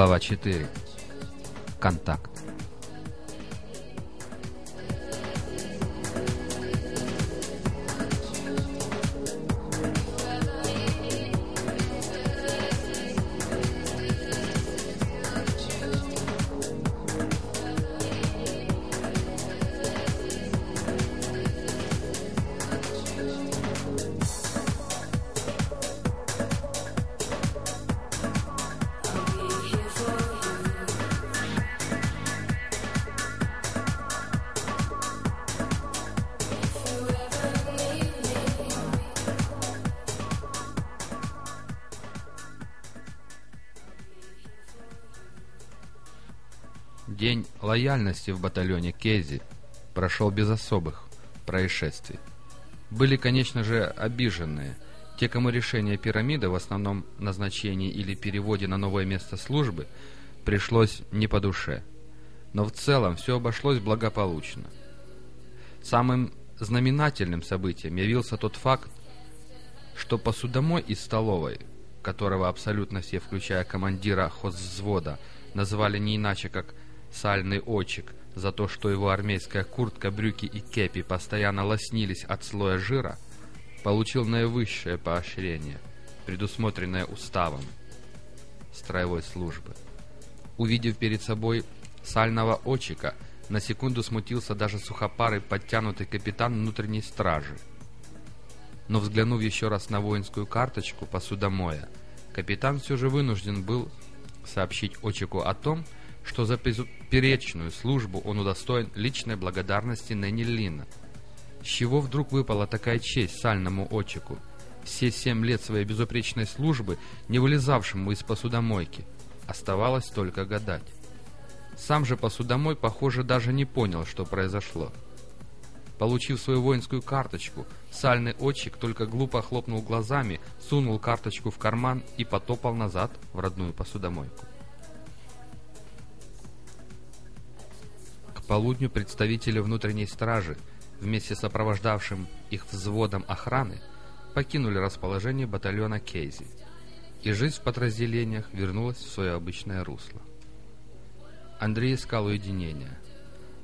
Глава 4. Контакт. Лояльности в батальоне Кези прошел без особых происшествий. Были, конечно же, обиженные. Те, кому решение пирамиды в основном назначении или переводе на новое место службы пришлось не по душе. Но в целом все обошлось благополучно. Самым знаменательным событием явился тот факт, что посудомой из столовой, которого абсолютно все, включая командира хозвзвода, назвали не иначе как «сальный очик», за то, что его армейская куртка, брюки и кепи постоянно лоснились от слоя жира, получил наивысшее поощрение, предусмотренное уставом строевой службы. Увидев перед собой сального очика, на секунду смутился даже сухопарый подтянутый капитан внутренней стражи. Но взглянув еще раз на воинскую карточку посудомоя, капитан все же вынужден был сообщить Очику о том, что за безупречную службу он удостоен личной благодарности Нэнни Лина. С чего вдруг выпала такая честь сальному Очику, все семь лет своей безупречной службы, не вылезавшему из посудомойки? Оставалось только гадать. Сам же посудомой, похоже, даже не понял, что произошло. Получив свою воинскую карточку, сальный отчик только глупо хлопнул глазами, сунул карточку в карман и потопал назад в родную посудомойку. Полудню представители внутренней стражи вместе с сопровождавшим их взводом охраны покинули расположение батальона Кейзи, и жизнь в подразделениях вернулась в свое обычное русло. Андрей искал уединения,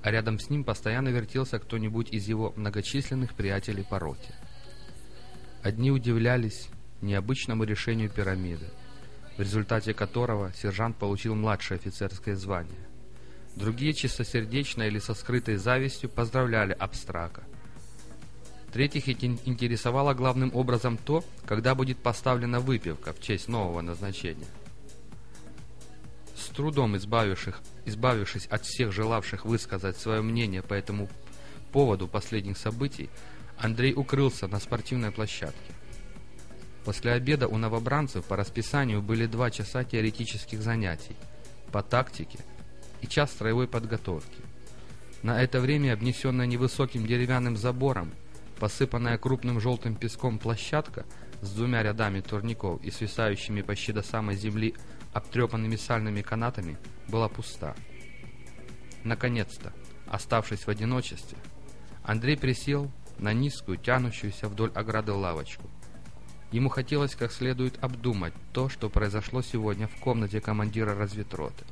а рядом с ним постоянно вертелся кто-нибудь из его многочисленных приятелей по роте. Одни удивлялись необычному решению пирамиды, в результате которого сержант получил младшее офицерское звание. Другие чистосердечно или со скрытой завистью поздравляли Абстрака. Третьих ин- интересовало главным образом то, когда будет поставлена выпивка в честь нового назначения. С трудом избавивших, избавившись от всех желавших высказать свое мнение по этому поводу последних событий, Андрей укрылся на спортивной площадке. После обеда у новобранцев по расписанию были два часа теоретических занятий по тактике и час строевой подготовки. На это время обнесенная невысоким деревянным забором, посыпанная крупным желтым песком площадка с двумя рядами турников и свисающими почти до самой земли обтрепанными сальными канатами, была пуста. Наконец-то, оставшись в одиночестве, Андрей присел на низкую, тянущуюся вдоль ограды лавочку. Ему хотелось как следует обдумать то, что произошло сегодня в комнате командира разведроты.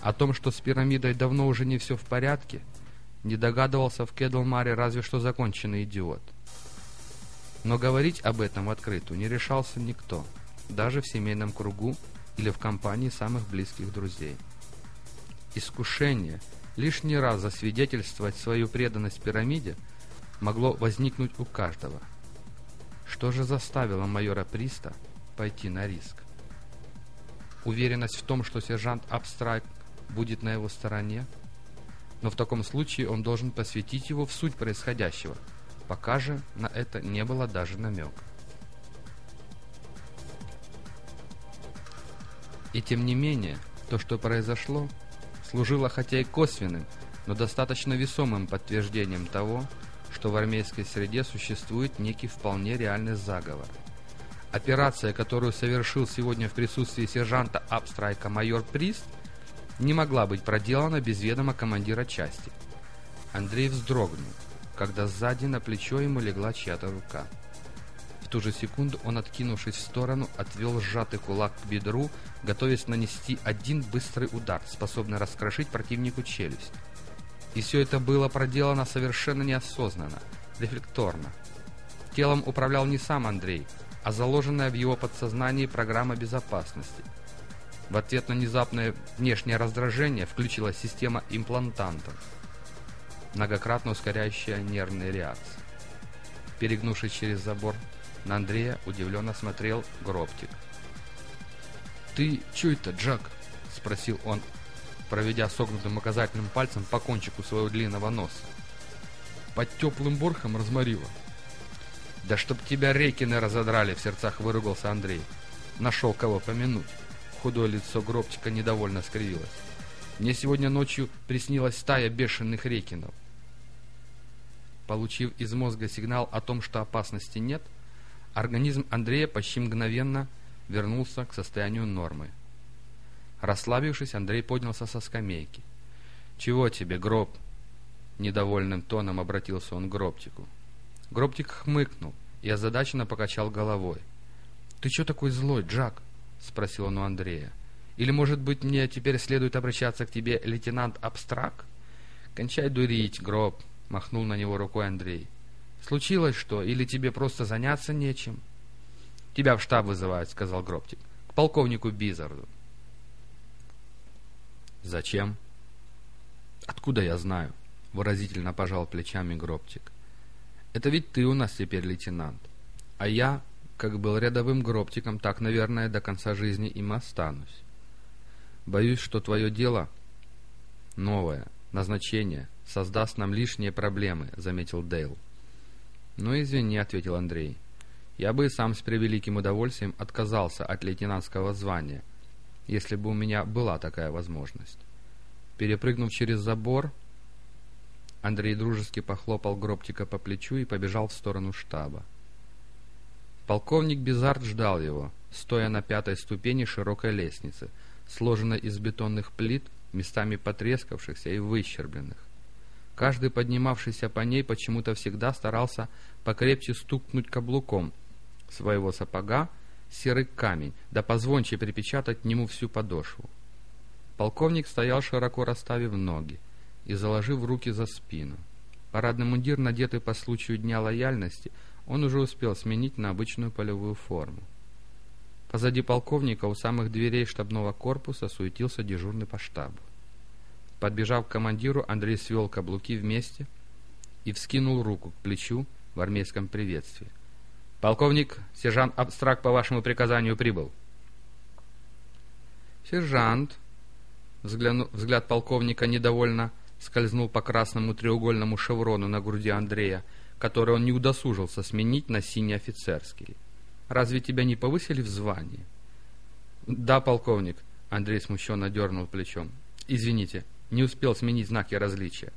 О том, что с пирамидой давно уже не все в порядке, не догадывался в Кедлмаре разве что законченный идиот. Но говорить об этом в открытую не решался никто, даже в семейном кругу или в компании самых близких друзей. Искушение лишний раз засвидетельствовать свою преданность пирамиде могло возникнуть у каждого. Что же заставило майора Приста пойти на риск? Уверенность в том, что сержант Абстрайк будет на его стороне? Но в таком случае он должен посвятить его в суть происходящего, пока же на это не было даже намека. И тем не менее, то, что произошло, служило хотя и косвенным, но достаточно весомым подтверждением того, что в армейской среде существует некий вполне реальный заговор. Операция, которую совершил сегодня в присутствии сержанта Абстрайка майор Прист, не могла быть проделана без ведома командира части. Андрей вздрогнул, когда сзади на плечо ему легла чья-то рука. В ту же секунду он, откинувшись в сторону, отвел сжатый кулак к бедру, готовясь нанести один быстрый удар, способный раскрошить противнику челюсть. И все это было проделано совершенно неосознанно, рефлекторно. Телом управлял не сам Андрей, а заложенная в его подсознании программа безопасности. В ответ на внезапное внешнее раздражение включилась система имплантантов, многократно ускоряющая нервные реакции. Перегнувшись через забор, на Андрея удивленно смотрел Гробтик. «Ты чё это, Джак?» — спросил он, проведя согнутым указательным пальцем по кончику своего длинного носа. «Под теплым борхом разморило». «Да чтоб тебя рекины разодрали!» — в сердцах выругался Андрей. Нашел кого помянуть. Худое лицо Гробчика недовольно скривилось. «Мне сегодня ночью приснилась стая бешеных рекинов». Получив из мозга сигнал о том, что опасности нет, — Организм Андрея почти мгновенно вернулся к состоянию нормы. Расслабившись, Андрей поднялся со скамейки. «Чего тебе, гроб?» Недовольным тоном обратился он к гробтику. Гробтик хмыкнул и озадаченно покачал головой. «Ты что такой злой, Джак?» — спросил он у Андрея. «Или, может быть, мне теперь следует обращаться к тебе, лейтенант Абстрак?» «Кончай дурить, гроб!» — махнул на него рукой Андрей. Случилось что? Или тебе просто заняться нечем? Тебя в штаб вызывают, сказал Гробтик. К полковнику Бизарду. Зачем? Откуда я знаю? Выразительно пожал плечами Гробтик. Это ведь ты у нас теперь лейтенант. А я, как был рядовым Гробтиком, так, наверное, до конца жизни им останусь. Боюсь, что твое дело новое, назначение, создаст нам лишние проблемы, заметил Дейл. «Ну, извини», — ответил Андрей. «Я бы сам с превеликим удовольствием отказался от лейтенантского звания, если бы у меня была такая возможность». Перепрыгнув через забор, Андрей дружески похлопал Гробтика по плечу и побежал в сторону штаба. Полковник Безард ждал его, стоя на пятой ступени широкой лестницы, сложенной из бетонных плит, местами потрескавшихся и выщербленных. Каждый поднимавшийся по ней почему-то всегда старался покрепче стукнуть каблуком своего сапога серый камень, да позвонче припечатать к нему всю подошву. Полковник стоял широко расставив ноги и заложив руки за спину. Парадный мундир, надетый по случаю Дня лояльности, он уже успел сменить на обычную полевую форму. Позади полковника у самых дверей штабного корпуса суетился дежурный по штабу. Подбежав к командиру, Андрей свел каблуки вместе и вскинул руку к плечу в армейском приветствии. «Полковник, сержант Абстракт по вашему приказанию прибыл». «Сержант», взгляну, взгляд полковника недовольно скользнул по красному треугольному шеврону на груди Андрея, который он не удосужился сменить на синий офицерский. «Разве тебя не повысили в звании?» «Да, полковник», — Андрей смущенно дернул плечом. «Извините, не успел сменить знаки различия.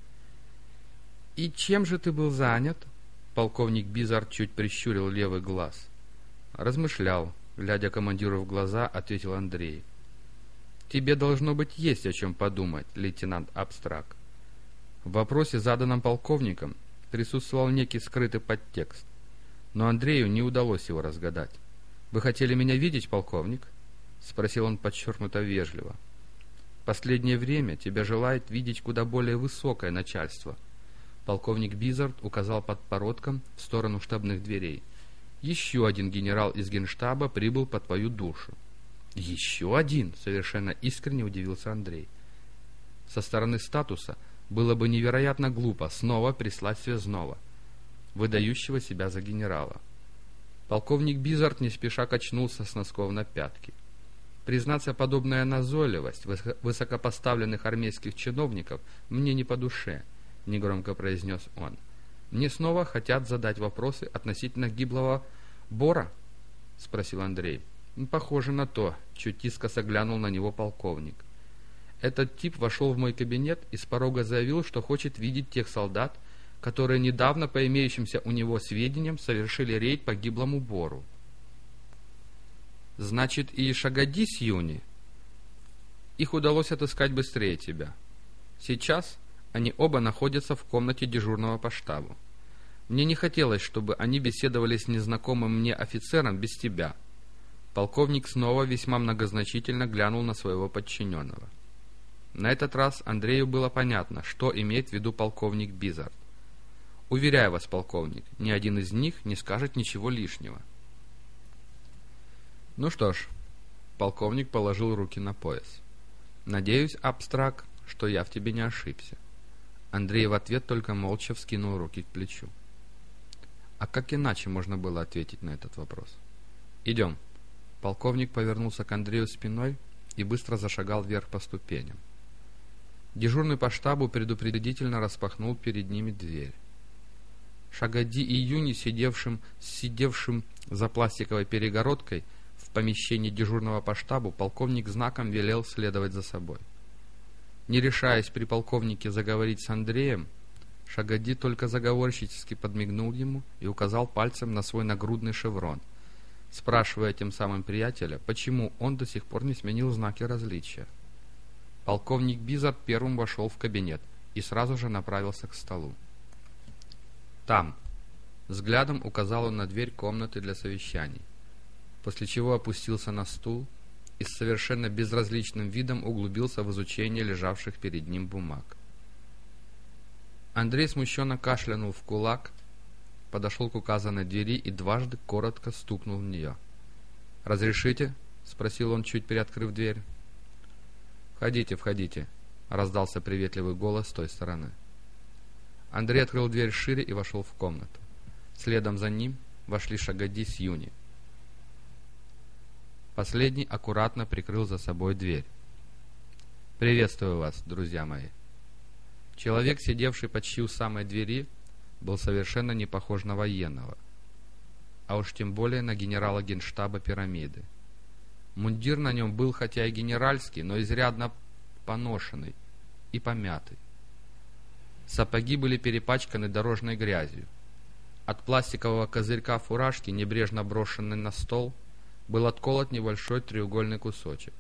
«И чем же ты был занят?» Полковник Бизар чуть прищурил левый глаз. «Размышлял», глядя командиру в глаза, ответил Андрей. «Тебе должно быть есть о чем подумать, лейтенант Абстрак». В вопросе, заданном полковником, присутствовал некий скрытый подтекст, но Андрею не удалось его разгадать. «Вы хотели меня видеть, полковник?» — спросил он подчеркнуто вежливо последнее время тебя желает видеть куда более высокое начальство. Полковник Бизард указал подбородком в сторону штабных дверей. Еще один генерал из генштаба прибыл по твою душу. Еще один? Совершенно искренне удивился Андрей. Со стороны статуса было бы невероятно глупо снова прислать связного, выдающего себя за генерала. Полковник Бизард не спеша качнулся с носков на пятки. Признаться, подобная назойливость высокопоставленных армейских чиновников мне не по душе, — негромко произнес он. Мне снова хотят задать вопросы относительно гиблого Бора? — спросил Андрей. Похоже на то, — чуть искоса глянул на него полковник. Этот тип вошел в мой кабинет и с порога заявил, что хочет видеть тех солдат, которые недавно, по имеющимся у него сведениям, совершили рейд по гиблому Бору. Значит, и Шагадис Юни Их удалось отыскать быстрее тебя. Сейчас они оба находятся в комнате дежурного по штабу. Мне не хотелось, чтобы они беседовали с незнакомым мне офицером без тебя. Полковник снова весьма многозначительно глянул на своего подчиненного. На этот раз Андрею было понятно, что имеет в виду полковник Бизард. Уверяю вас, полковник, ни один из них не скажет ничего лишнего. Ну что ж, полковник положил руки на пояс. Надеюсь, абстракт, что я в тебе не ошибся. Андрей в ответ только молча вскинул руки к плечу. А как иначе можно было ответить на этот вопрос? «Идем». Полковник повернулся к Андрею спиной и быстро зашагал вверх по ступеням. Дежурный по штабу предупредительно распахнул перед ними дверь. Шагади и Юни, сидевшим, сидевшим за пластиковой перегородкой в помещении дежурного по штабу, полковник знаком велел следовать за собой. Не решаясь при полковнике заговорить с Андреем, Шагади только заговорщически подмигнул ему и указал пальцем на свой нагрудный шеврон, спрашивая тем самым приятеля, почему он до сих пор не сменил знаки различия. Полковник Бизард первым вошел в кабинет и сразу же направился к столу. «Там!» Взглядом указал он на дверь комнаты для совещаний, после чего опустился на стул и с совершенно безразличным видом углубился в изучение лежавших перед ним бумаг. Андрей смущенно кашлянул в кулак, подошел к указанной двери и дважды коротко стукнул в нее. «Разрешите?» — спросил он, чуть приоткрыв дверь. «Входите, входите», — раздался приветливый голос с той стороны. Андрей открыл дверь шире и вошел в комнату. Следом за ним вошли Шагади с Юни. Последний аккуратно прикрыл за собой дверь. «Приветствую вас, друзья мои!» Человек, сидевший почти у самой двери, был совершенно не похож на военного, а уж тем более на генерала генштаба пирамиды. Мундир на нем был хотя и генеральский, но изрядно поношенный и помятый. Сапоги были перепачканы дорожной грязью. От пластикового козырька фуражки, небрежно брошенной на стол, был отколот небольшой треугольный кусочек.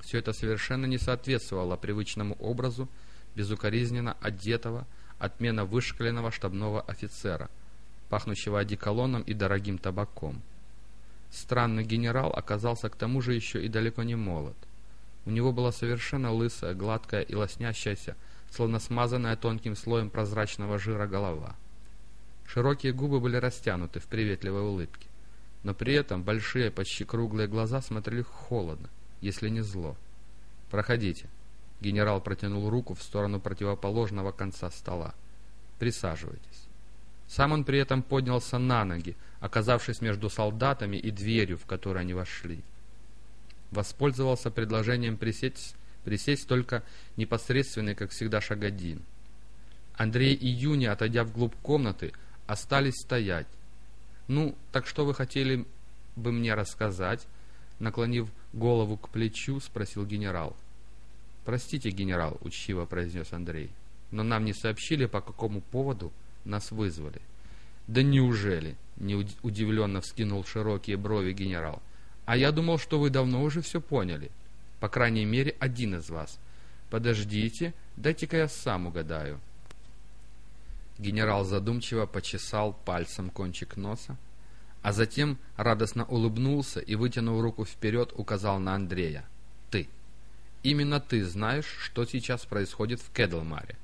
Все это совершенно не соответствовало привычному образу безукоризненно одетого, отмена вышкаленного штабного офицера, пахнущего одеколоном и дорогим табаком. Странный генерал оказался к тому же еще и далеко не молод. У него была совершенно лысая, гладкая и лоснящаяся, словно смазанная тонким слоем прозрачного жира голова. Широкие губы были растянуты в приветливой улыбке, но при этом большие, почти круглые глаза смотрели холодно, если не зло. «Проходите», Генерал протянул руку в сторону противоположного конца стола. «Присаживайтесь». Сам он при этом поднялся на ноги, оказавшись между солдатами и дверью, в которую они вошли. Воспользовался предложением присесть, присесть только непосредственный, как всегда, Шагадин. Андрей и Юни, отойдя вглубь комнаты, остались стоять. «Ну, так что вы хотели бы мне рассказать?» Наклонив голову к плечу, спросил генерал. «Простите, генерал», — учтиво произнес Андрей, «но нам не сообщили, по какому поводу нас вызвали». «Да неужели?» — не удивленно вскинул широкие брови генерал. «А я думал, что вы давно уже все поняли. По крайней мере, один из вас. Подождите, дайте-ка я сам угадаю». Генерал задумчиво почесал пальцем кончик носа, а затем радостно улыбнулся и, вытянув руку вперед, указал на Андрея. «Ты». Именно ты знаешь, что сейчас происходит в Кедлмаре.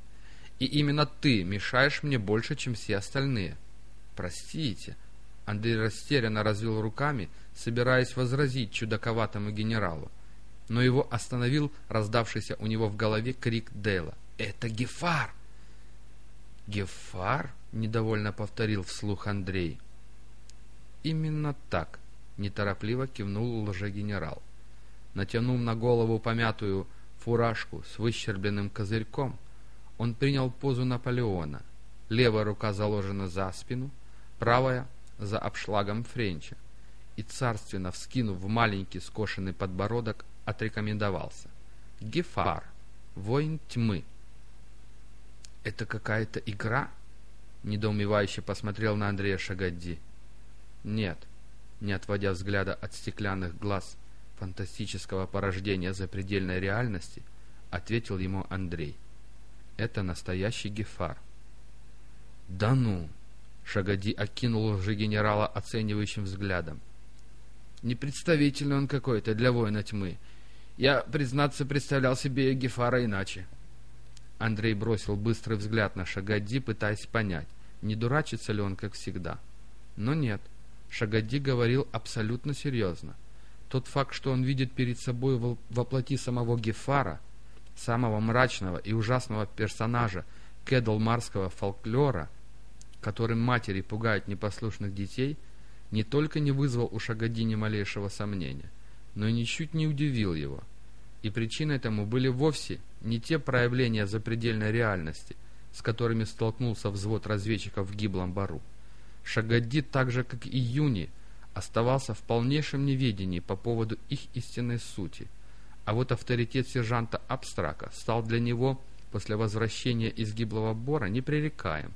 И именно ты мешаешь мне больше, чем все остальные. Простите. Андрей растерянно развел руками, собираясь возразить чудаковатому генералу. Но его остановил раздавшийся у него в голове крик Дейла. «Это Гефар!» «Гефар?» — недовольно повторил вслух Андрей. «Именно так», — неторопливо кивнул лжегенерал натянув на голову помятую фуражку с выщербленным козырьком, он принял позу Наполеона. Левая рука заложена за спину, правая — за обшлагом Френча. И царственно вскинув маленький скошенный подбородок, отрекомендовался. «Гефар, воин тьмы». «Это какая-то игра?» — недоумевающе посмотрел на Андрея Шагадди. «Нет», — не отводя взгляда от стеклянных глаз фантастического порождения запредельной реальности, ответил ему Андрей. Это настоящий Гефар. Да ну! Шагади окинул лжегенерала оценивающим взглядом. Непредставительный он какой-то для воина тьмы. Я, признаться, представлял себе Гефара иначе. Андрей бросил быстрый взгляд на Шагади, пытаясь понять, не дурачится ли он, как всегда. Но нет, Шагади говорил абсолютно серьезно. Тот факт, что он видит перед собой во- воплоти самого Гефара, самого мрачного и ужасного персонажа кедлмарского фольклора, которым матери пугают непослушных детей, не только не вызвал у Шагади ни малейшего сомнения, но и ничуть не удивил его. И причиной тому были вовсе не те проявления запредельной реальности, с которыми столкнулся взвод разведчиков в гиблом бару. Шагади, так же как и Юни, оставался в полнейшем неведении по поводу их истинной сути, а вот авторитет сержанта Абстрака стал для него после возвращения из гиблого бора непререкаем.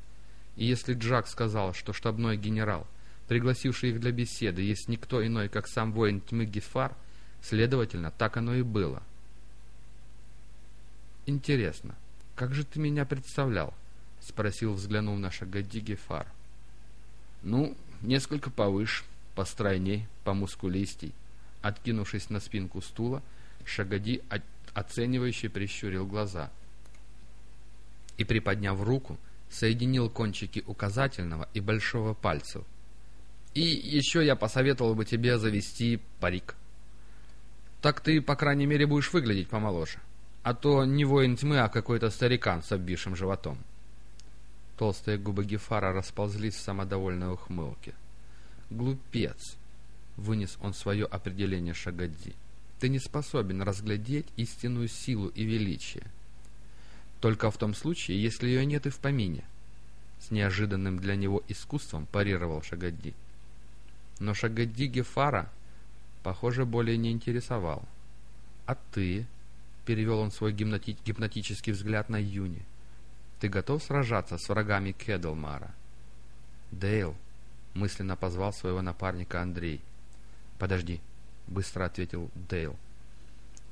И если Джак сказал, что штабной генерал, пригласивший их для беседы, есть никто иной, как сам воин тьмы Гефар, следовательно, так оно и было. «Интересно, как же ты меня представлял?» — спросил, взглянув на Шагади Гефар. «Ну, несколько повыше, постройней, помускулистей». Откинувшись на спинку стула, Шагади оценивающе прищурил глаза и, приподняв руку, соединил кончики указательного и большого пальцев. «И еще я посоветовал бы тебе завести парик. Так ты, по крайней мере, будешь выглядеть помоложе. А то не воин тьмы, а какой-то старикан с обвисшим животом». Толстые губы Гефара расползлись в самодовольной ухмылке. «Глупец!» — вынес он свое определение Шагадди. «Ты не способен разглядеть истинную силу и величие. Только в том случае, если ее нет и в помине». С неожиданным для него искусством парировал Шагадди. Но Шагадди Гефара, похоже, более не интересовал. «А ты?» — перевел он свой гипноти- гипнотический взгляд на Юни. «Ты готов сражаться с врагами Кедлмара?» «Дейл», — мысленно позвал своего напарника Андрей. «Подожди», — быстро ответил Дейл.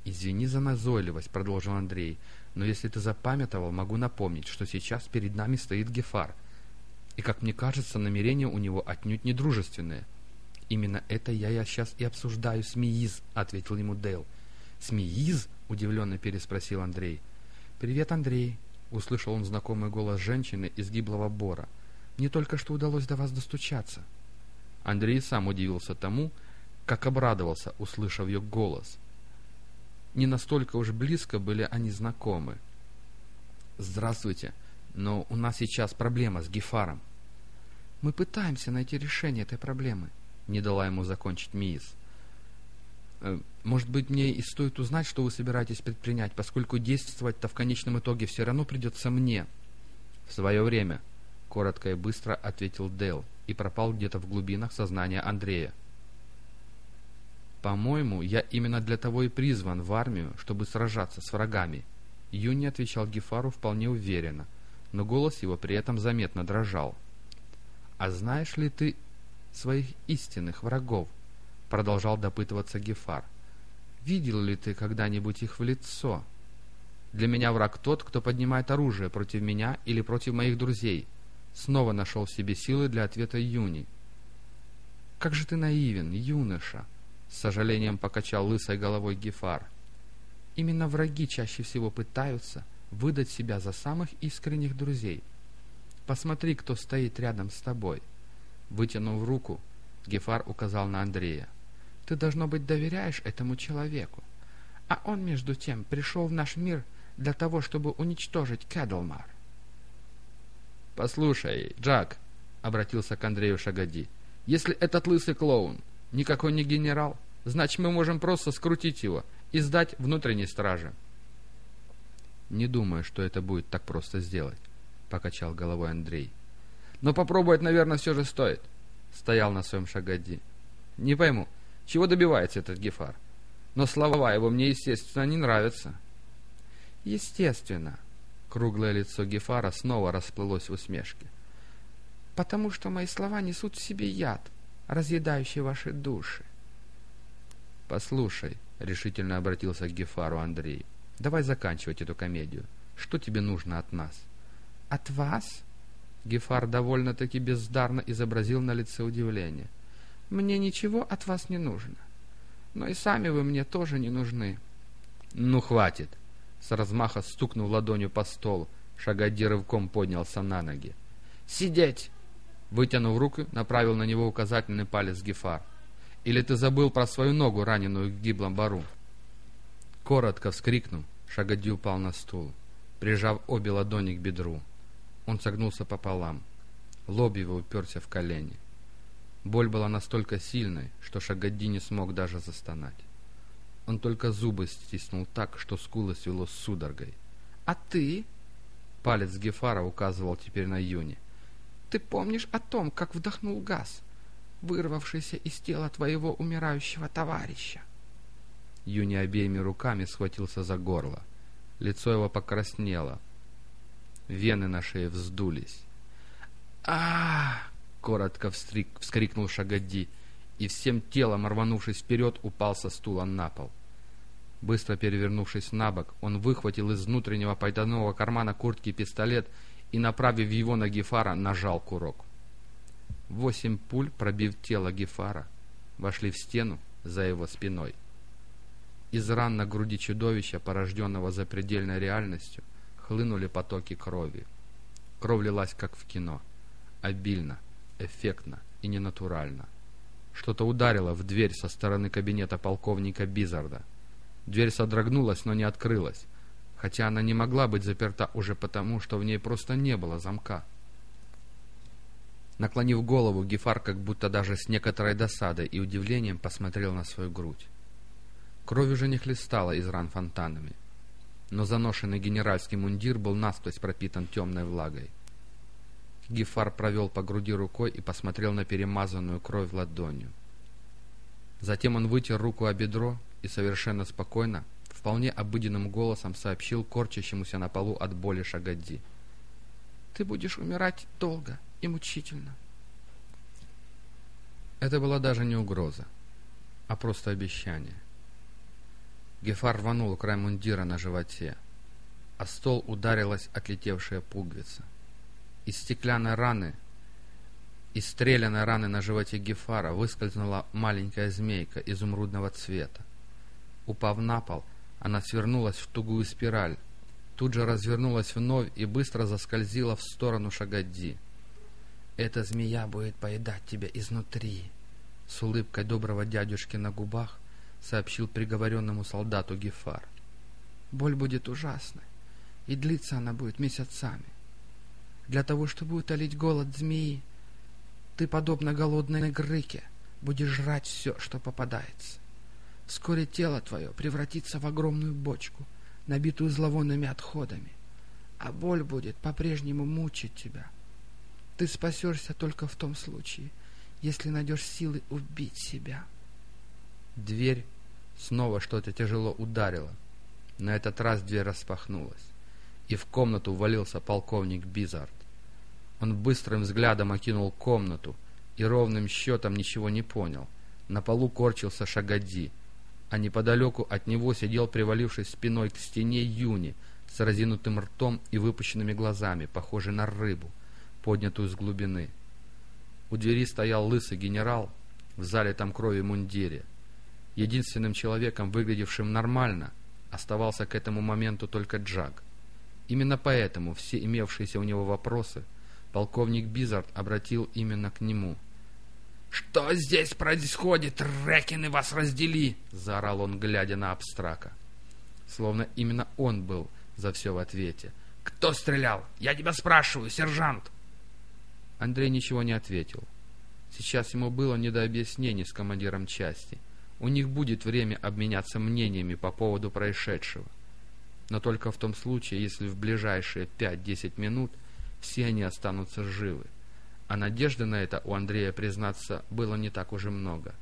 «Извини за назойливость», — продолжил Андрей, «но если ты запамятовал, могу напомнить, что сейчас перед нами стоит Гефар, и, как мне кажется, намерения у него отнюдь не дружественные». «Именно это я, я сейчас и обсуждаю с Мииз», — ответил ему Дейл. «С Мииз?» — удивленно переспросил Андрей. «Привет, Андрей», — услышал он знакомый голос женщины из гиблого бора. «Мне только что удалось до вас достучаться». Андрей сам удивился тому, как обрадовался, услышав ее голос. Не настолько уж близко были они знакомы. «Здравствуйте, но у нас сейчас проблема с Гефаром». «Мы пытаемся найти решение этой проблемы», — не дала ему закончить Миис. «Э, «Может быть, мне и стоит узнать, что вы собираетесь предпринять, поскольку действовать-то в конечном итоге все равно придется мне». «В свое время», — коротко и быстро ответил Дейл и пропал где-то в глубинах сознания Андрея. «По-моему, я именно для того и призван в армию, чтобы сражаться с врагами». Юни отвечал Гефару вполне уверенно, но голос его при этом заметно дрожал. «А знаешь ли ты своих истинных врагов?» Продолжал допытываться Гефар. «Видел ли ты когда-нибудь их в лицо?» «Для меня враг тот, кто поднимает оружие против меня или против моих друзей». Снова нашел в себе силы для ответа Юни. «Как же ты наивен, юноша!» С сожалением покачал лысой головой Гефар. «Именно враги чаще всего пытаются выдать себя за самых искренних друзей. Посмотри, кто стоит рядом с тобой». Вытянув руку, Гефар указал на Андрея. «Ты, должно быть, доверяешь этому человеку. А он, между тем, пришел в наш мир для того, чтобы уничтожить Кэдлмар». «Послушай, Джак», — обратился к Андрею Шагади, — «если этот лысый клоун никакой не генерал, значит, мы можем просто скрутить его и сдать внутренней страже». «Не думаю, что это будет так просто сделать», — покачал головой Андрей. «Но попробовать, наверное, все же стоит», — стоял на своем Шагади. «Не пойму, чего добивается этот Гефар? Но слова его мне, естественно, не нравятся». Естественно. Круглое лицо Гефара снова расплылось в усмешке. Потому что мои слова несут в себе яд, разъедающий ваши души. «Послушай», — решительно обратился к Гефару Андрей, — «давай заканчивать эту комедию. Что тебе нужно от нас?» От вас? Гефар довольно-таки бездарно изобразил на лице удивление. Мне ничего от вас не нужно. Но и сами вы мне тоже не нужны. «Ну, хватит!» С размаха стукнув ладонью по столу, Шагади рывком поднялся на ноги. Сидеть! Вытянув руку, направил на него указательный палец Гефар. «Или ты забыл про свою ногу, раненую в гиблом бару?» Коротко вскрикнув, Шагади упал на стул, прижав обе ладони к бедру. Он согнулся пополам. Лоб его уперся в колени. Боль была настолько сильной, что Шагадди не смог даже застонать. Он только зубы стиснул так, что скулы свело судорогой. А ты? Палец Гефара указывал теперь на Юни. Ты помнишь о том, как вдохнул газ, вырвавшийся из тела твоего умирающего товарища? Юни обеими руками схватился за горло. Лицо его покраснело. Вены на шее вздулись. а коротко встрик, вскрикнул Шагадди и всем телом, рванувшись вперед, упал со стула на пол. Быстро перевернувшись на бок, он выхватил из внутреннего потайного кармана куртки пистолет и, направив его на Гефара, нажал курок. Восемь пуль, пробив тело Гефара, вошли в стену за его спиной. Из ран на груди чудовища, порожденного запредельной реальностью, хлынули потоки крови. Кровь лилась, как в кино. Обильно, эффектно и ненатурально. Что-то ударило в дверь со стороны кабинета полковника Бизарда. Дверь содрогнулась, но не открылась, хотя она не могла быть заперта уже потому, что в ней просто не было замка. Наклонив голову, Гефар как будто даже с некоторой досадой и удивлением посмотрел на свою грудь. Кровь уже не хлестала из ран фонтанами, но заношенный генеральский мундир был насквозь пропитан темной влагой. Гефар провел по груди рукой и посмотрел на перемазанную кровь ладонью. Затем он вытер руку о бедро и совершенно спокойно, вполне обыденным голосом сообщил корчащемуся на полу от боли Шагадди. Ты будешь умирать долго и мучительно. Это была даже не угроза, а просто обещание. Гефар рванул край мундира на животе, а стол ударилась отлетевшая пуговица. Из стеклянной раны, из стрелянной раны на животе Гефара выскользнула маленькая змейка изумрудного цвета. Упав на пол, она свернулась в тугую спираль, тут же развернулась вновь и быстро заскользила в сторону Шагадди. Эта змея будет поедать тебя изнутри, — с улыбкой доброго дядюшки на губах сообщил приговоренному солдату Гефар. Боль будет ужасной, и длиться она будет месяцами. Для того, чтобы утолить голод змеи, ты, подобно голодной грыке, будешь жрать все, что попадается. Вскоре тело твое превратится в огромную бочку, набитую зловонными отходами, а боль будет по-прежнему мучить тебя. Ты спасешься только в том случае, если найдешь силы убить себя. Дверь снова что-то тяжело ударило. На этот раз дверь распахнулась, и в комнату ввалился полковник Бизард. Он быстрым взглядом окинул комнату и ровным счетом ничего не понял. На полу корчился Шагадди, а неподалеку от него сидел, привалившись спиной к стене, Юни с разинутым ртом и выпущенными глазами, похожий на рыбу, поднятую с глубины. У двери стоял лысый генерал в залитом крови мундире. Единственным человеком, выглядевшим нормально, оставался к этому моменту только Джаг. Именно поэтому все имевшиеся у него вопросы полковник Бизард обратил именно к нему. «Что здесь происходит? Рекины вас раздели!» — заорал он, глядя на Абстрака. Словно именно он был за все в ответе. «Кто стрелял? Я тебя спрашиваю, сержант!» Андрей ничего не ответил. Сейчас ему было не до объяснений с командиром части. У них будет время обменяться мнениями по поводу происшедшего. Но только в том случае, если в ближайшие 5-10 минут все они останутся живы. А надежды на это у Андрея, признаться, было не так уже много.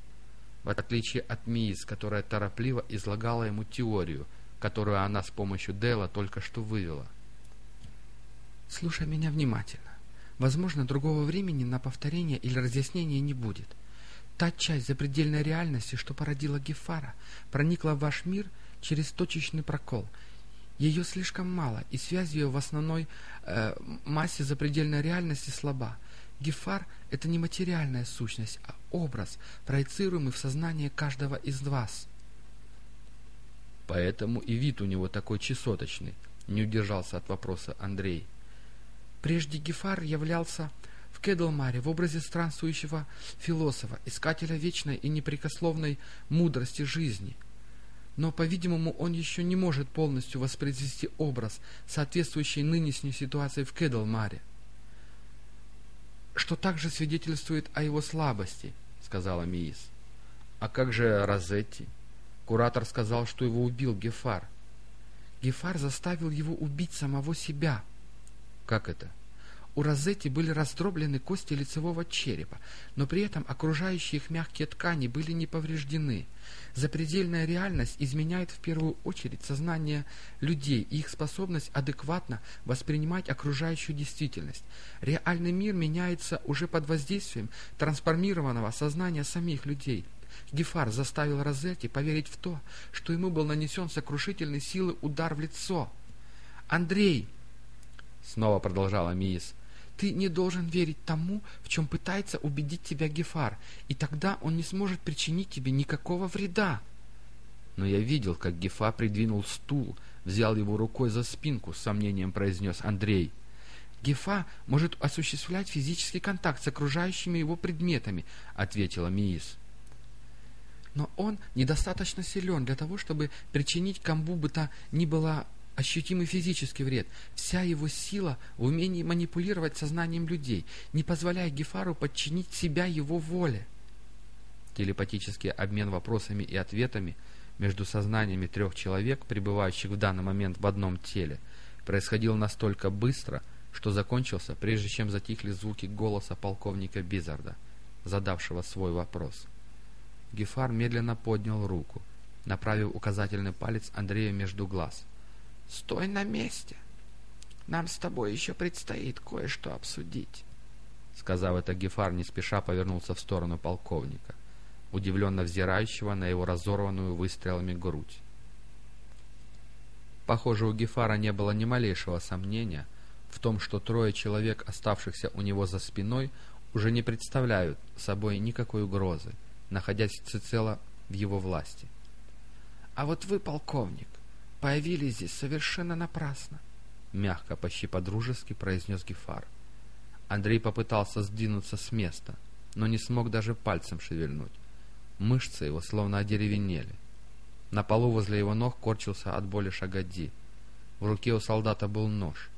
В отличие от Миис, которая торопливо излагала ему теорию, которую она с помощью Дела только что вывела. «Слушай меня внимательно. Возможно, другого времени на повторение или разъяснение не будет. Та часть запредельной реальности, что породила Гефара, проникла в ваш мир через точечный прокол. Ее слишком мало, и связь ее в основной э, массе запредельной реальности слаба. Гефар — это не материальная сущность, а образ, проецируемый в сознание каждого из вас. Поэтому и вид у него такой чесоточный, не удержался от вопроса Андрей. Прежде Гефар являлся в Кедлмаре в образе странствующего философа, искателя вечной и непрекословной мудрости жизни. Но, по-видимому, он еще не может полностью воспроизвести образ, соответствующий нынешней ситуации в Кедлмаре. Что также свидетельствует о его слабости, сказала Миис. А как же Розетти? Куратор сказал, что его убил Гефар. Гефар заставил его убить самого себя. Как это? У Розетти были раздроблены кости лицевого черепа, но при этом окружающие их мягкие ткани были не повреждены. Запредельная реальность изменяет в первую очередь сознание людей и их способность адекватно воспринимать окружающую действительность. Реальный мир меняется уже под воздействием трансформированного сознания самих людей. Гефар заставил Розетти поверить в то, что ему был нанесен сокрушительной силы удар в лицо. «Андрей!» — снова продолжала Миис. Ты не должен верить тому, в чем пытается убедить тебя Гефар, и тогда он не сможет причинить тебе никакого вреда. Но я видел, как Гефа придвинул стул, взял его рукой за спинку, с сомнением произнес Андрей. Гефа может осуществлять физический контакт с окружающими его предметами, ответила Миис. Но он недостаточно силен для того, чтобы причинить кому бы то ни было ощутимый физический вред. Вся его сила в умении манипулировать сознанием людей, не позволяя Гефару подчинить себя его воле. Телепатический обмен вопросами и ответами между сознаниями трех человек, пребывающих в данный момент в одном теле, происходил настолько быстро, что закончился, прежде чем затихли звуки голоса полковника Бизарда, задавшего свой вопрос. Гефар медленно поднял руку, направив указательный палец Андрею между глаз — Стой на месте. Нам с тобой еще предстоит кое-что обсудить. Сказав это, Гефар не спеша повернулся в сторону полковника, удивленно взирающего на его разорванную выстрелами грудь. Похоже, у Гефара не было ни малейшего сомнения в том, что трое человек, оставшихся у него за спиной, уже не представляют собой никакой угрозы, находясь всецело в его власти. «А вот вы, полковник, появились здесь совершенно напрасно, — мягко, почти по-дружески произнес Гефар. Андрей попытался сдвинуться с места, но не смог даже пальцем шевельнуть. Мышцы его словно одеревенели. На полу возле его ног корчился от боли шагоди. В руке у солдата был нож,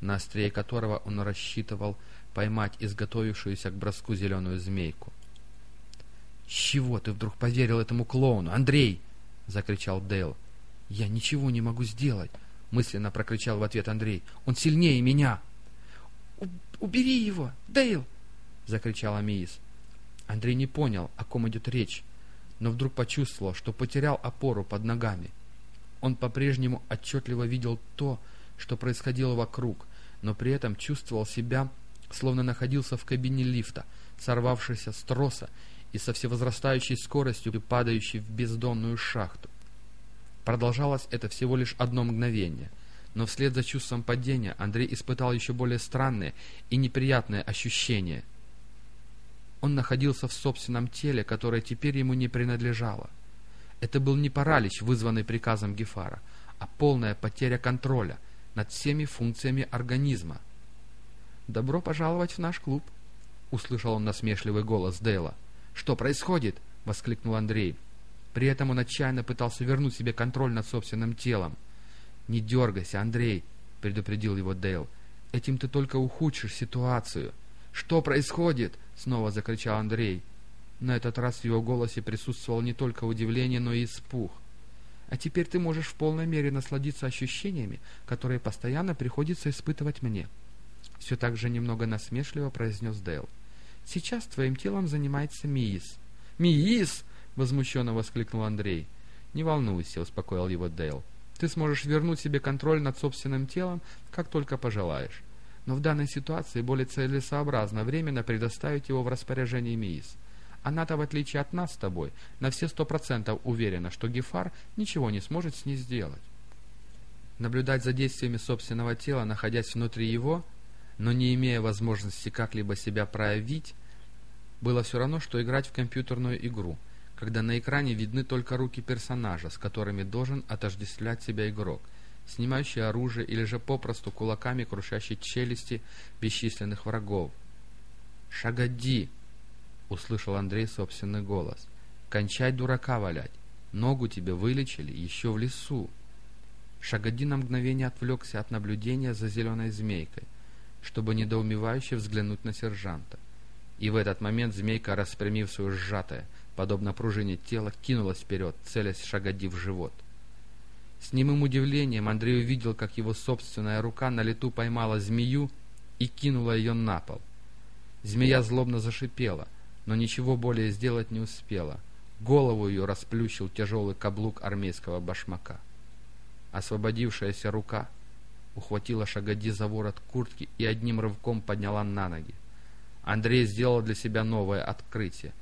на острие которого он рассчитывал поймать изготовившуюся к броску зеленую змейку. — Чего ты вдруг поверил этому клоуну, Андрей? — закричал Дейл. «Я ничего не могу сделать», — мысленно прокричал в ответ Андрей. «Он сильнее меня!» «Убери его, Дейл!» — закричала Миис. Андрей не понял, о ком идет речь, но вдруг почувствовал, что потерял опору под ногами. Он по-прежнему отчетливо видел то, что происходило вокруг, но при этом чувствовал себя, словно находился в кабине лифта, сорвавшийся с троса и со всевозрастающей скоростью падающий в бездонную шахту. Продолжалось это всего лишь одно мгновение, но вслед за чувством падения Андрей испытал еще более странное и неприятное ощущение. Он находился в собственном теле, которое теперь ему не принадлежало. Это был не паралич, вызванный приказом Гефара, а полная потеря контроля над всеми функциями организма. «Добро пожаловать в наш клуб!» — услышал он насмешливый голос Дейла. «Что происходит?» — воскликнул Андрей. При этом он отчаянно пытался вернуть себе контроль над собственным телом. «Не дергайся, Андрей», — предупредил его Дейл. «Этим ты только ухудшишь ситуацию». «Что происходит?» — снова закричал Андрей. На этот раз в его голосе присутствовало не только удивление, но и испуг. «А теперь ты можешь в полной мере насладиться ощущениями, которые постоянно приходится испытывать мне». Все так же немного насмешливо произнес Дейл. «Сейчас твоим телом занимается Миис». «Миис!» Возмущенно воскликнул Андрей. «Не волнуйся», — успокоил его Дейл. «Ты сможешь вернуть себе контроль над собственным телом, как только пожелаешь. Но в данной ситуации более целесообразно временно предоставить его в распоряжение МИИС. Она-то, в отличие от нас с тобой, на все сто процентов уверена, что Гефар ничего не сможет с ней сделать. Наблюдать за действиями собственного тела, находясь внутри его, но не имея возможности как-либо себя проявить, было все равно, что играть в компьютерную игру, когда на экране видны только руки персонажа, с которыми должен отождествлять себя игрок, снимающий оружие или же попросту кулаками крушащий челюсти бесчисленных врагов. «Шагоди!» — услышал Андрей собственный голос. «Кончай дурака валять! Ногу тебе вылечили еще в лесу!» Шагоди на мгновение отвлекся от наблюдения за зеленой змейкой, чтобы недоумевающе взглянуть на сержанта. И в этот момент змейка, распрямив свое сжатое, подобно пружине тело, кинулась вперед, целясь Шагоди в живот. С немым удивлением Андрей увидел, как его собственная рука на лету поймала змею и кинула ее на пол. Змея злобно зашипела, но ничего более сделать не успела. Голову ее расплющил тяжелый каблук армейского башмака. Освободившаяся рука ухватила Шагоди за ворот куртки и одним рывком подняла на ноги. Андрей сделал для себя новое открытие.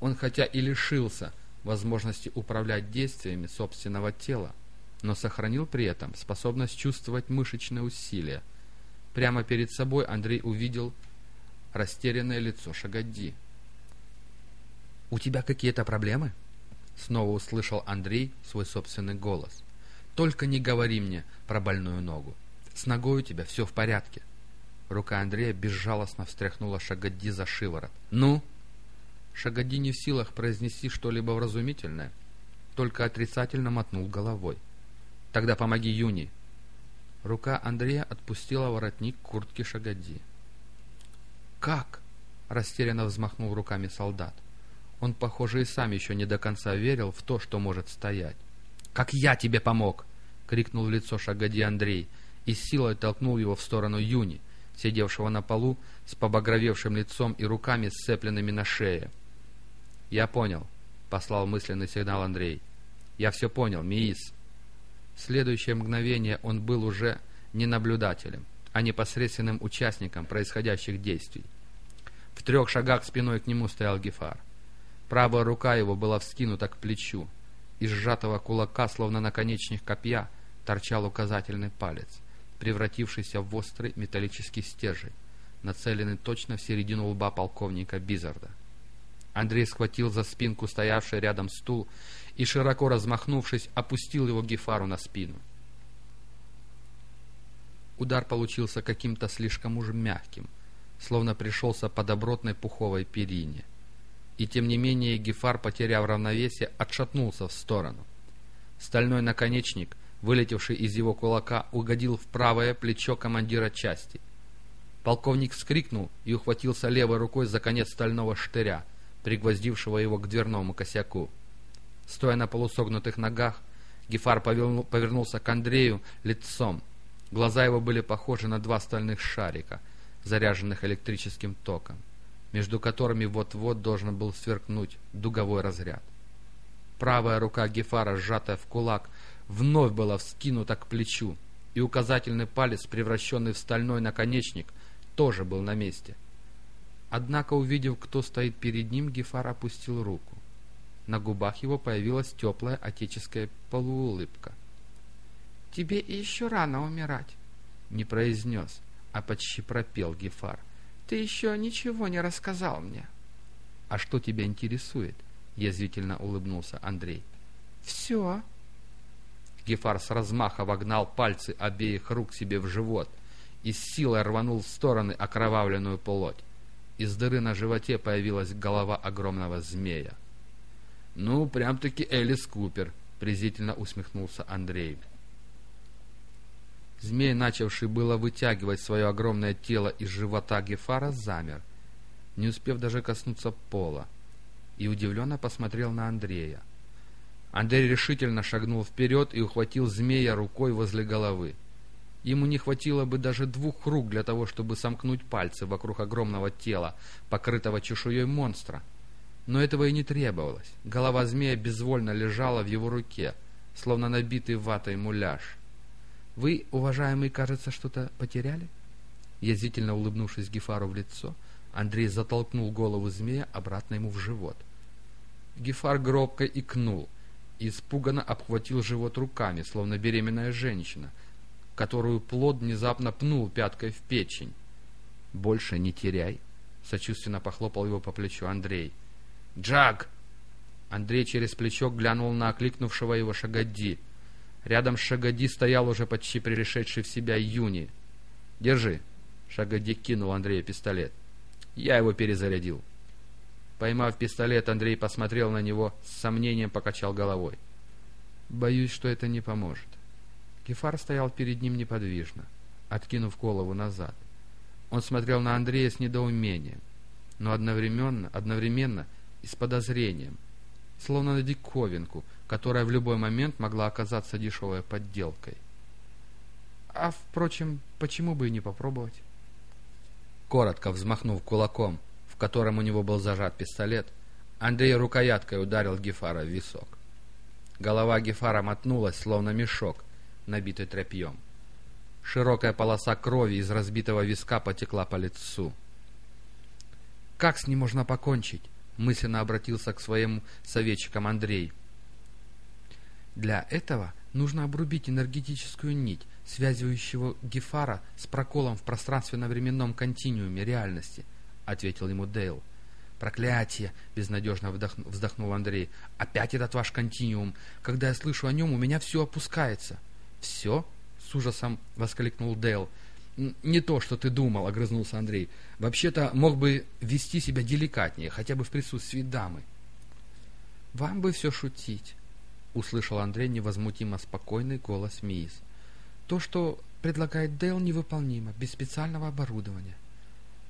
Он хотя и лишился возможности управлять действиями собственного тела, но сохранил при этом способность чувствовать мышечные усилия. Прямо перед собой Андрей увидел растерянное лицо Шагадди. «У тебя какие-то проблемы?» Снова услышал Андрей свой собственный голос. «Только не говори мне про больную ногу. С ногой у тебя все в порядке». Рука Андрея безжалостно встряхнула Шагадди за шиворот. «Ну?» Шагадди не в силах произнести что-либо вразумительное, только отрицательно мотнул головой. «Тогда помоги Юни!» Рука Андрея отпустила воротник куртки Шагадди. «Как?» — растерянно взмахнул руками солдат. Он, похоже, и сам еще не до конца верил в то, что может стоять. «Как я тебе помог!» — крикнул в лицо Шагади Андрей и с силой толкнул его в сторону Юни, сидевшего на полу с побагровевшим лицом и руками, сцепленными на шее. «Я понял», — послал мысленный сигнал Андрей. «Я все понял, Миис». В следующее мгновение он был уже не наблюдателем, а непосредственным участником происходящих действий. В трех шагах спиной к нему стоял Гефар. Правая рука его была вскинута к плечу. Из сжатого кулака, словно наконечник копья, торчал указательный палец, превратившийся в острый металлический стержень, нацеленный точно в середину лба полковника Бизарда. Андрей схватил за спинку стоявший рядом стул и, широко размахнувшись, опустил его Гефару на спину. Удар получился каким-то слишком уж мягким, словно пришелся по добротной пуховой перине. И тем не менее Гефар, потеряв равновесие, отшатнулся в сторону. Стальной наконечник, вылетевший из его кулака, угодил в правое плечо командира части. Полковник вскрикнул и ухватился левой рукой за конец стального штыря, пригвоздившего его к дверному косяку. Стоя на полусогнутых ногах, Гефар повернулся к Андрею лицом. Глаза его были похожи на два стальных шарика, заряженных электрическим током, между которыми вот-вот должен был сверкнуть дуговой разряд. Правая рука Гефара, сжатая в кулак, вновь была вскинута к плечу, и указательный палец, превращенный в стальной наконечник, тоже был на месте. Однако, увидев, кто стоит перед ним, Гефар опустил руку. На губах его появилась теплая отеческая полуулыбка. «Тебе еще рано умирать», — не произнес, а почти пропел Гефар. «Ты еще ничего не рассказал мне». «А что тебя интересует?» — язвительно улыбнулся Андрей. «Все». Гефар с размаха вогнал пальцы обеих рук себе в живот и с силой рванул в стороны окровавленную плоть. Из дыры на животе появилась голова огромного змея. «Ну, прям-таки Элис Купер», — презрительно усмехнулся Андрей. Змей, начавший было вытягивать свое огромное тело из живота Гефара, замер, не успев даже коснуться пола, и удивленно посмотрел на Андрея. Андрей решительно шагнул вперед и ухватил змея рукой возле головы. Ему не хватило бы даже двух рук для того, чтобы сомкнуть пальцы вокруг огромного тела, покрытого чешуей монстра — но этого и не требовалось. Голова змея безвольно лежала в его руке, словно набитый ватой муляж. «Вы, уважаемый, кажется, что-то потеряли?» Язвительно улыбнувшись Гефару в лицо, Андрей затолкнул голову змея обратно ему в живот. Гефар гробко икнул и испуганно обхватил живот руками, словно беременная женщина, которую плод внезапно пнул пяткой в печень. «Больше не теряй», — сочувственно похлопал его по плечу Андрей. «Джаг!» Андрей через плечо глянул на окликнувшего его Шагадди. Рядом с Шагадди стоял уже почти пришедший в себя Юни. «Держи!» — Шагадди кинул Андрею пистолет. «Я его перезарядил». Поймав пистолет, Андрей посмотрел на него, с сомнением покачал головой. «Боюсь, что это не поможет». Кефар стоял перед ним неподвижно, откинув голову назад. Он смотрел на Андрея с недоумением, но одновременно, одновременно и с подозрением, словно на диковинку, которая в любой момент могла оказаться дешевой подделкой. А, впрочем, почему бы и не попробовать? Коротко взмахнув кулаком, в котором у него был зажат пистолет, Андрей рукояткой ударил Гефара в висок. Голова Гефара мотнулась, словно мешок, набитый тряпьем. Широкая полоса крови из разбитого виска потекла по лицу. «Как с ним можно покончить?» — мысленно обратился к своим советчикам Андрей. «Для этого нужно обрубить энергетическую нить, связывающего Гефара с проколом в пространственно-временном континууме реальности», — ответил ему Дейл. «Проклятие!» — безнадежно вздохнул Андрей. «Опять этот ваш континуум! Когда я слышу о нем, у меня все опускается!» «Все?» — с ужасом воскликнул Дейл. «Не то, что ты думал», — огрызнулся Андрей. «Вообще-то мог бы вести себя деликатнее, хотя бы в присутствии дамы». «Вам бы все шутить», — услышал Андрей невозмутимо спокойный голос Миис. «То, что предлагает Дейл, невыполнимо, без специального оборудования».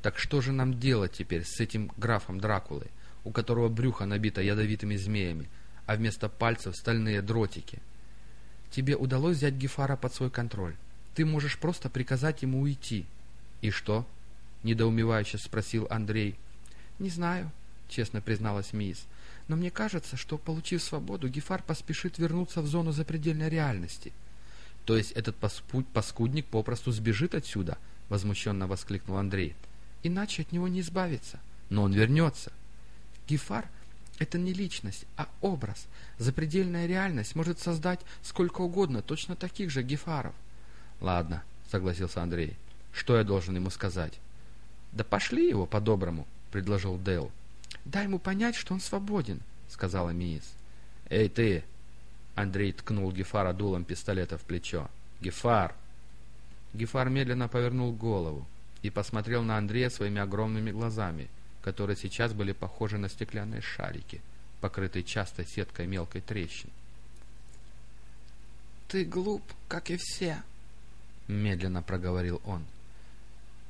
«Так что же нам делать теперь с этим графом Дракулой, у которого брюхо набито ядовитыми змеями, а вместо пальцев стальные дротики?» Тебе удалось взять Гефара под свой контроль. Ты можешь просто приказать ему уйти. И что? Недоумевающе спросил Андрей. Не знаю, честно призналась Мисс. Но мне кажется, что, получив свободу, Гефар поспешит вернуться в зону запредельной реальности. То есть этот паскудник попросту сбежит отсюда? Возмущенно воскликнул Андрей. Иначе от него не избавиться. Но он вернется. Гефар это не личность, а образ. Запредельная реальность может создать сколько угодно точно таких же гефаров. Ладно, согласился Андрей. Что я должен ему сказать? Да пошли его по-доброму, предложил Дейл. Дай ему понять, что он свободен, сказала Миис. Эй ты! Андрей ткнул Гефара дулом пистолета в плечо. Гефар! Гефар медленно повернул голову и посмотрел на Андрея своими огромными глазами – которые сейчас были похожи на стеклянные шарики, покрытые частой сеткой мелкой трещин. «Ты глуп, как и все», — медленно проговорил он.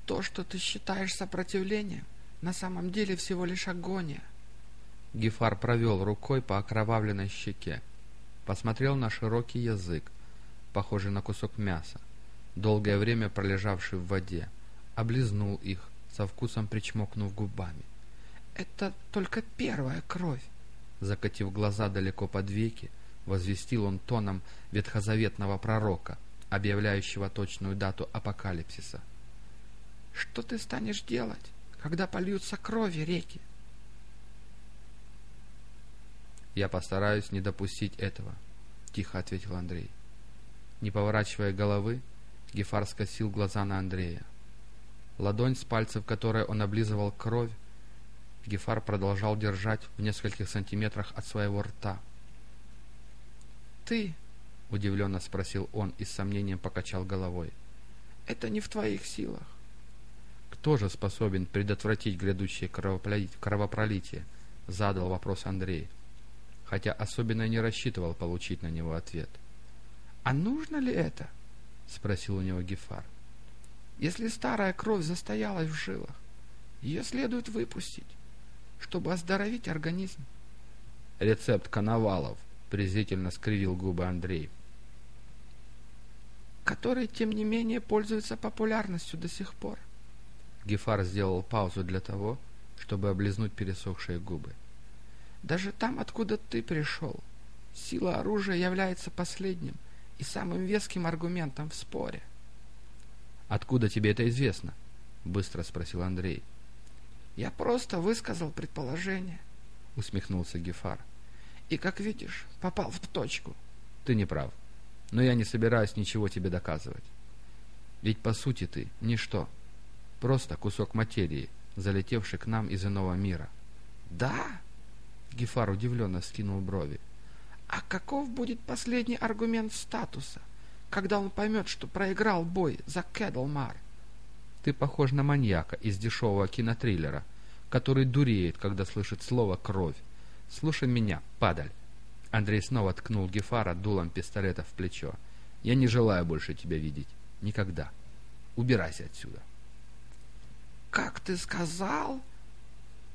«То, что ты считаешь сопротивлением, на самом деле всего лишь агония». Гефар провел рукой по окровавленной щеке, посмотрел на широкий язык, похожий на кусок мяса, долгое время пролежавший в воде, облизнул их, со вкусом причмокнув губами. «Это только первая кровь!» Закатив глаза далеко под веки, возвестил он тоном ветхозаветного пророка, объявляющего точную дату апокалипсиса. «Что ты станешь делать, когда польются крови реки?» «Я постараюсь не допустить этого», — тихо ответил Андрей. Не поворачивая головы, Гефар скосил глаза на Андрея. Ладонь, с пальцев которой он облизывал кровь, Гефар продолжал держать в нескольких сантиметрах от своего рта. «Ты?» — удивленно спросил он и с сомнением покачал головой. «Это не в твоих силах». «Кто же способен предотвратить грядущее кровопролитие?» — задал вопрос Андрей, хотя особенно не рассчитывал получить на него ответ. «А нужно ли это?» — спросил у него Гефар. — если старая кровь застоялась в жилах, ее следует выпустить, чтобы оздоровить организм. Рецепт Коновалов, презрительно скривил губы Андрей. Который, тем не менее, пользуется популярностью до сих пор. Гефар сделал паузу для того, чтобы облизнуть пересохшие губы. Даже там, откуда ты пришел, сила оружия является последним и самым веским аргументом в споре. «Откуда тебе это известно?» — быстро спросил Андрей. Я просто высказал предположение, усмехнулся Гефар. И, как видишь, попал в точку. Ты не прав. Но я не собираюсь ничего тебе доказывать. Ведь по сути ты ничто. Просто кусок материи, залетевший к нам из иного мира. Да? Гефар удивленно скинул брови. А каков будет последний аргумент статуса, когда он поймет, что проиграл бой за Кедлмар? Ты похож на маньяка из дешевого кинотриллера, который дуреет, когда слышит слово «кровь». Слушай меня, падаль. Андрей снова ткнул Гефара дулом пистолета в плечо. Я не желаю больше тебя видеть. Никогда. Убирайся отсюда. Как ты сказал?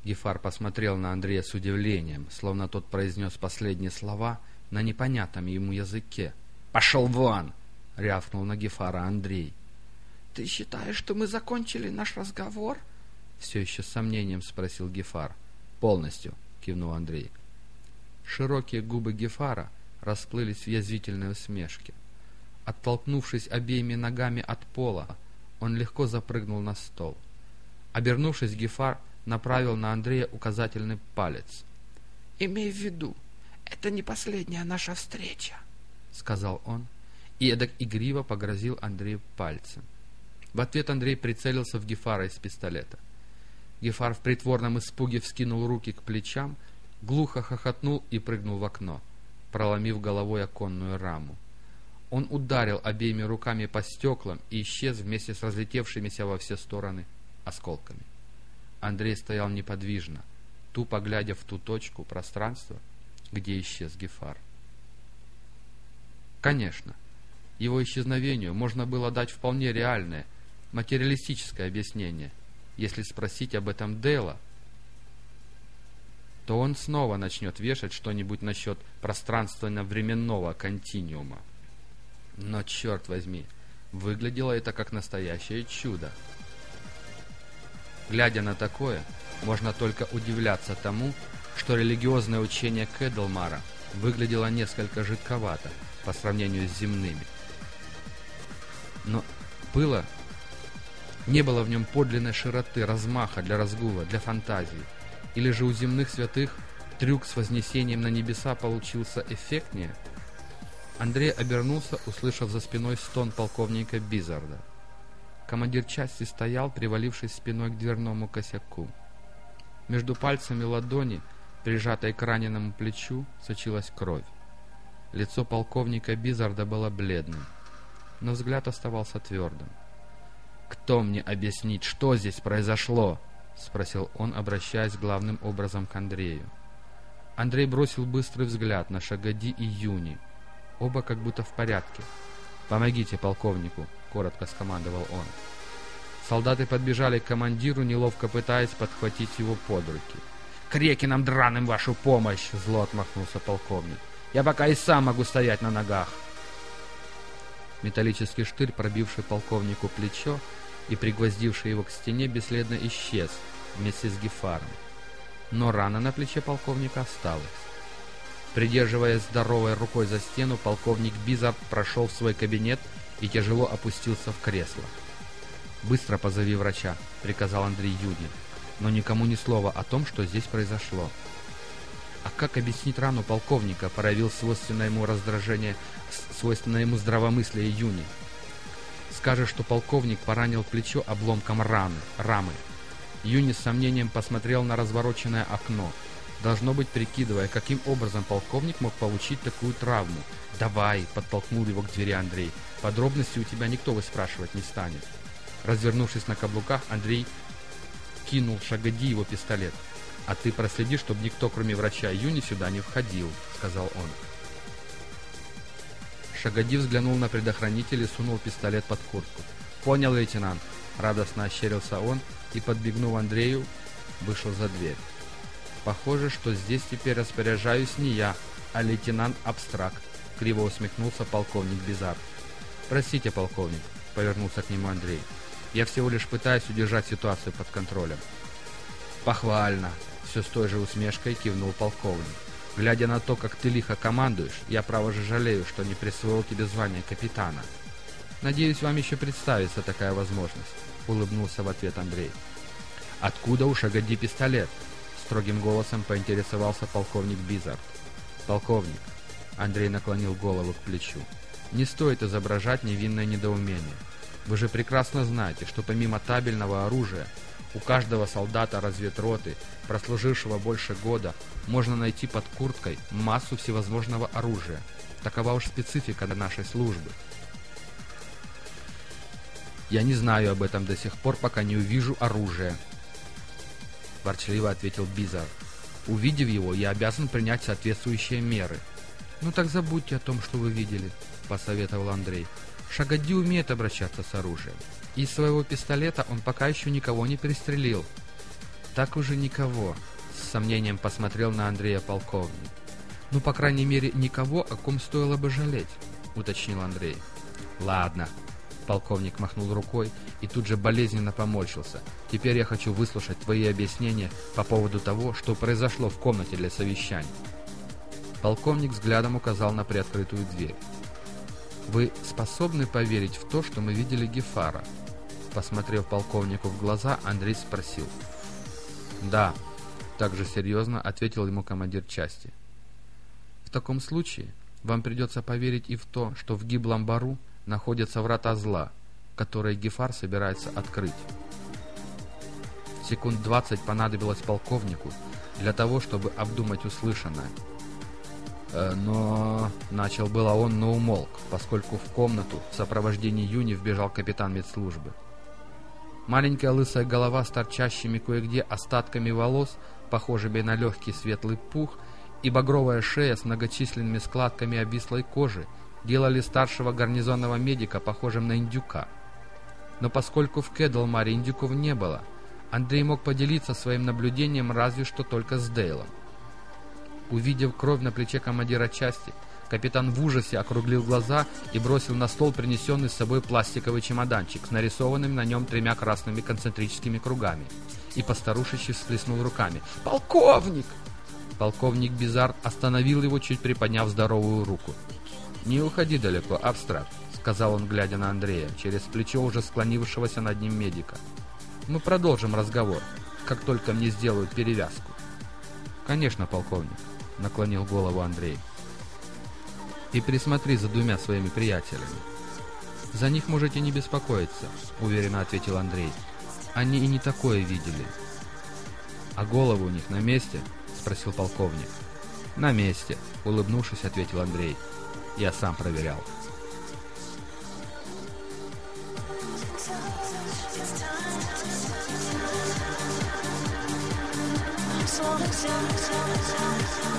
Гефар посмотрел на Андрея с удивлением, словно тот произнес последние слова на непонятном ему языке. «Пошел вон!» — рявкнул на Гефара Андрей. «Ты считаешь, что мы закончили наш разговор?» Все еще с сомнением спросил Гефар. «Полностью», — кивнул Андрей. Широкие губы Гефара расплылись в язвительной усмешке. Оттолкнувшись обеими ногами от пола, он легко запрыгнул на стол. Обернувшись, Гефар направил на Андрея указательный палец. «Имей в виду, это не последняя наша встреча», — сказал он, и эдак игриво погрозил Андрею пальцем. В ответ Андрей прицелился в Гефара из пистолета. Гефар в притворном испуге вскинул руки к плечам, глухо хохотнул и прыгнул в окно, проломив головой оконную раму. Он ударил обеими руками по стеклам и исчез вместе с разлетевшимися во все стороны осколками. Андрей стоял неподвижно, тупо глядя в ту точку пространства, где исчез Гефар. Конечно, его исчезновению можно было дать вполне реальное, материалистическое объяснение. Если спросить об этом Дейла, то он снова начнет вешать что-нибудь насчет пространственно-временного континиума. Но, черт возьми, выглядело это как настоящее чудо. Глядя на такое, можно только удивляться тому, что религиозное учение Кэдлмара выглядело несколько жидковато по сравнению с земными. Но было... Не было в нем подлинной широты, размаха для разгула, для фантазии. Или же у земных святых трюк с вознесением на небеса получился эффектнее? Андрей обернулся, услышав за спиной стон полковника Бизарда. Командир части стоял, привалившись спиной к дверному косяку. Между пальцами ладони, прижатой к раненому плечу, сочилась кровь. Лицо полковника Бизарда было бледным, но взгляд оставался твердым. «Кто мне объяснит, что здесь произошло?» — спросил он, обращаясь главным образом к Андрею. Андрей бросил быстрый взгляд на Шагади и Юни. Оба как будто в порядке. «Помогите полковнику», — коротко скомандовал он. Солдаты подбежали к командиру, неловко пытаясь подхватить его под руки. «К рекинам драным вашу помощь!» — зло отмахнулся полковник. «Я пока и сам могу стоять на ногах!» Металлический штырь, пробивший полковнику плечо и пригвоздивший его к стене, бесследно исчез вместе с Гефаром. Но рана на плече полковника осталась. Придерживаясь здоровой рукой за стену, полковник Бизард прошел в свой кабинет и тяжело опустился в кресло. «Быстро позови врача», — приказал Андрей Юдин, но никому ни слова о том, что здесь произошло. А как объяснить рану полковника, проявил свойственное ему раздражение, свойственное ему здравомыслие Юни. Скажешь, что полковник поранил плечо обломком раны, рамы. Юни с сомнением посмотрел на развороченное окно, должно быть прикидывая, каким образом полковник мог получить такую травму. «Давай!» — подтолкнул его к двери Андрей. «Подробности у тебя никто выспрашивать не станет». Развернувшись на каблуках, Андрей кинул Шагади его пистолет. «А ты проследи, чтобы никто, кроме врача Юни, сюда не входил», — сказал он. Шагади взглянул на предохранитель и сунул пистолет под куртку. «Понял, лейтенант!» — радостно ощерился он и, подбегнув Андрею, вышел за дверь. «Похоже, что здесь теперь распоряжаюсь не я, а лейтенант Абстракт», — криво усмехнулся полковник Бизар. «Простите, полковник», — повернулся к нему Андрей. «Я всего лишь пытаюсь удержать ситуацию под контролем». «Похвально!» — все с той же усмешкой кивнул полковник. «Глядя на то, как ты лихо командуешь, я право же жалею, что не присвоил тебе звание капитана. Надеюсь, вам еще представится такая возможность», — улыбнулся в ответ Андрей. Откуда у Шагади пистолет? Строгим голосом поинтересовался полковник Бизард. Полковник. Андрей наклонил голову к плечу. Не стоит изображать невинное недоумение. Вы же прекрасно знаете, что помимо табельного оружия, у каждого солдата разведроты, прослужившего больше года, можно найти под курткой массу всевозможного оружия. Такова уж специфика нашей службы. Я не знаю об этом до сих пор, пока не увижу оружие. Ворчливо ответил Бизар. Увидев его, я обязан принять соответствующие меры. Ну так забудьте о том, что вы видели, посоветовал Андрей. Шагадди умеет обращаться с оружием. Из своего пистолета он пока еще никого не перестрелил. Так уже никого, с сомнением посмотрел на Андрея полковник. Ну, по крайней мере, никого, о ком стоило бы жалеть, уточнил Андрей. Ладно, полковник махнул рукой и тут же болезненно поморщился. Теперь я хочу выслушать твои объяснения по поводу того, что произошло в комнате для совещаний. Полковник взглядом указал на приоткрытую дверь. «Вы способны поверить в то, что мы видели Гефара?» Посмотрев полковнику в глаза, Андрей спросил. «Да», — также серьезно ответил ему командир части. «В таком случае вам придется поверить и в то, что в гиблом бару находятся врата зла, которые Гефар собирается открыть». Секунд двадцать понадобилось полковнику для того, чтобы обдумать услышанное — но... Начал было он, но умолк, поскольку в комнату в сопровождении Юни вбежал капитан медслужбы. Маленькая лысая голова с торчащими кое-где остатками волос, похожими на легкий светлый пух, и багровая шея с многочисленными складками обвислой кожи делали старшего гарнизонного медика похожим на индюка. Но поскольку в Кедлмаре индюков не было, Андрей мог поделиться своим наблюдением разве что только с Дейлом. Увидев кровь на плече командира части, капитан в ужасе округлил глаза и бросил на стол принесенный с собой пластиковый чемоданчик с нарисованными на нем тремя красными концентрическими кругами. И постарушище всплеснул руками. «Полковник!» Полковник Бизар остановил его, чуть приподняв здоровую руку. «Не уходи далеко, абстракт», — сказал он, глядя на Андрея, через плечо уже склонившегося над ним медика. «Мы продолжим разговор, как только мне сделают перевязку». «Конечно, полковник», — наклонил голову Андрей. «И присмотри за двумя своими приятелями». «За них можете не беспокоиться», — уверенно ответил Андрей. «Они и не такое видели». «А головы у них на месте?» — спросил полковник. «На месте», — улыбнувшись, ответил Андрей. «Я сам проверял». Slow, slow.